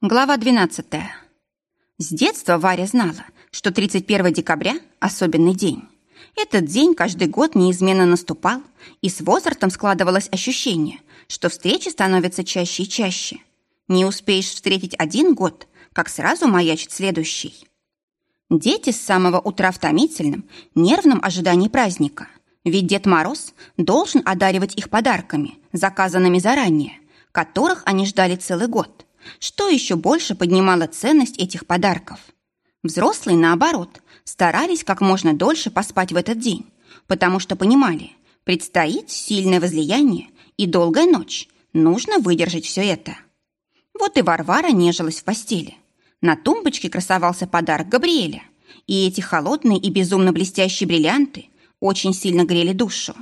Глава 12. С детства Варя знала, что 31 декабря – особенный день. Этот день каждый год неизменно наступал, и с возрастом складывалось ощущение, что встречи становятся чаще и чаще. Не успеешь встретить один год, как сразу маячит следующий. Дети с самого утра в томительном, нервном ожидании праздника. Ведь Дед Мороз должен одаривать их подарками, заказанными заранее, которых они ждали целый год – что еще больше поднимало ценность этих подарков. Взрослые, наоборот, старались как можно дольше поспать в этот день, потому что понимали, предстоит сильное возлияние и долгая ночь, нужно выдержать все это. Вот и Варвара нежилась в постели. На тумбочке красовался подарок Габриэля, и эти холодные и безумно блестящие бриллианты очень сильно грели душу.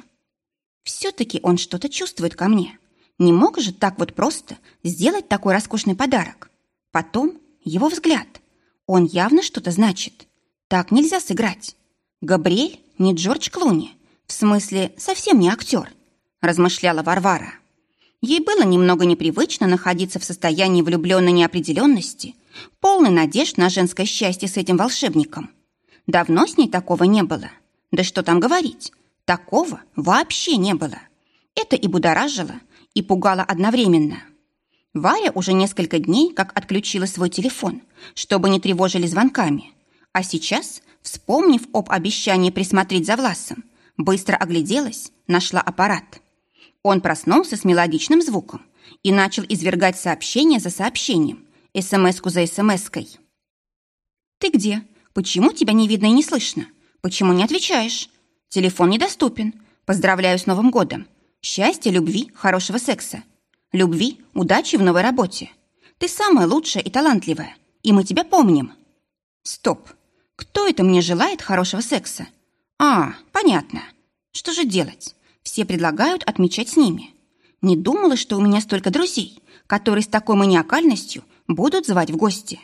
Все-таки он что-то чувствует ко мне, не мог же так вот просто сделать такой роскошный подарок. Потом его взгляд. Он явно что-то значит. Так нельзя сыграть. Габриэль не Джордж Клуни. В смысле, совсем не актер, размышляла Варвара. Ей было немного непривычно находиться в состоянии влюбленной неопределенности, полной надежд на женское счастье с этим волшебником. Давно с ней такого не было. Да что там говорить, такого вообще не было. Это и будоражило, и пугала одновременно. Варя уже несколько дней как отключила свой телефон, чтобы не тревожили звонками. А сейчас, вспомнив об обещании присмотреть за Власом, быстро огляделась, нашла аппарат. Он проснулся с мелодичным звуком и начал извергать сообщение за сообщением, смс-ку за смс-кой. «Ты где? Почему тебя не видно и не слышно? Почему не отвечаешь? Телефон недоступен. Поздравляю с Новым годом. Счастья, любви, хорошего секса. Любви, удачи в новой работе. Ты самая лучшая и талантливая, и мы тебя помним. Стоп. Кто это мне желает хорошего секса? А, понятно. Что же делать? Все предлагают отмечать с ними. Не думала, что у меня столько друзей, которые с такой маниакальностью будут звать в гости.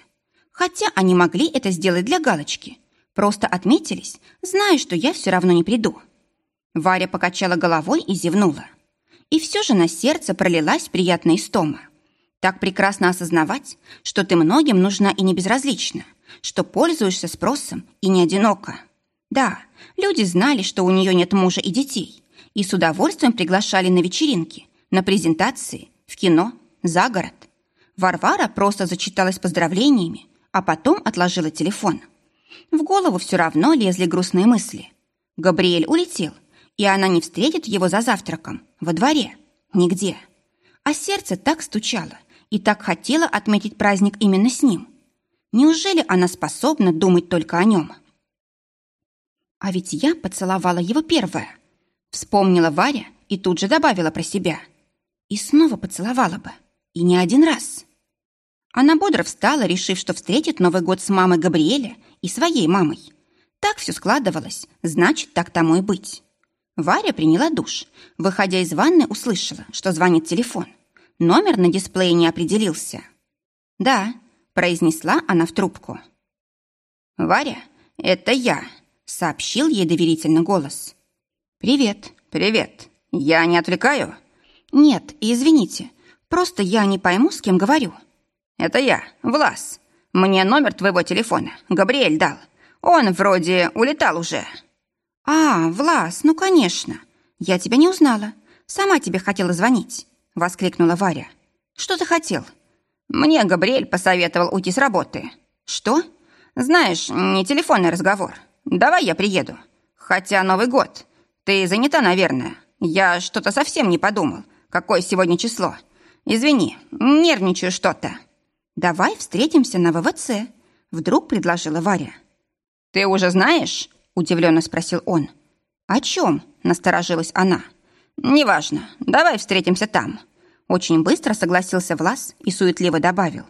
Хотя они могли это сделать для галочки. Просто отметились, зная, что я все равно не приду. Варя покачала головой и зевнула. И все же на сердце пролилась приятная истома. Так прекрасно осознавать, что ты многим нужна и не безразлична, что пользуешься спросом и не одинока. Да, люди знали, что у нее нет мужа и детей, и с удовольствием приглашали на вечеринки, на презентации, в кино, за город. Варвара просто зачиталась поздравлениями, а потом отложила телефон. В голову все равно лезли грустные мысли. Габриэль улетел, и она не встретит его за завтраком, во дворе, нигде. А сердце так стучало и так хотело отметить праздник именно с ним. Неужели она способна думать только о нем? А ведь я поцеловала его первая. Вспомнила Варя и тут же добавила про себя. И снова поцеловала бы. И не один раз. Она бодро встала, решив, что встретит Новый год с мамой Габриэля и своей мамой. Так все складывалось, значит, так тому и быть. Варя приняла душ. Выходя из ванны, услышала, что звонит телефон. Номер на дисплее не определился. «Да», — произнесла она в трубку. «Варя, это я», — сообщил ей доверительно голос. «Привет». «Привет. Я не отвлекаю?» «Нет, извините. Просто я не пойму, с кем говорю». «Это я, Влас. Мне номер твоего телефона. Габриэль дал. Он вроде улетал уже». «А, Влас, ну, конечно. Я тебя не узнала. Сама тебе хотела звонить», — воскликнула Варя. «Что ты хотел?» «Мне Габриэль посоветовал уйти с работы». «Что?» «Знаешь, не телефонный разговор. Давай я приеду. Хотя Новый год. Ты занята, наверное. Я что-то совсем не подумал. Какое сегодня число? Извини, нервничаю что-то». «Давай встретимся на ВВЦ», — вдруг предложила Варя. «Ты уже знаешь?» Удивленно спросил он. «О чем?» – насторожилась она. «Неважно. Давай встретимся там». Очень быстро согласился Влас и суетливо добавил.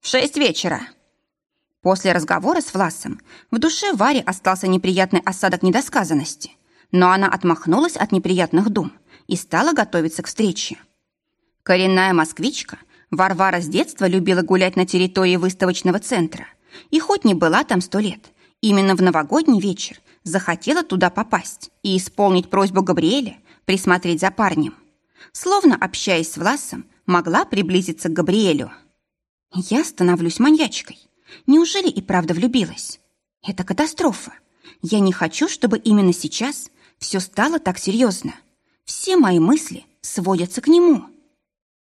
«В шесть вечера». После разговора с Власом в душе Варе остался неприятный осадок недосказанности, но она отмахнулась от неприятных дум и стала готовиться к встрече. Коренная москвичка, Варвара с детства любила гулять на территории выставочного центра, и хоть не была там сто лет, Именно в новогодний вечер захотела туда попасть и исполнить просьбу Габриэля присмотреть за парнем. Словно общаясь с Власом, могла приблизиться к Габриэлю. Я становлюсь маньячкой. Неужели и правда влюбилась? Это катастрофа. Я не хочу, чтобы именно сейчас все стало так серьезно. Все мои мысли сводятся к нему.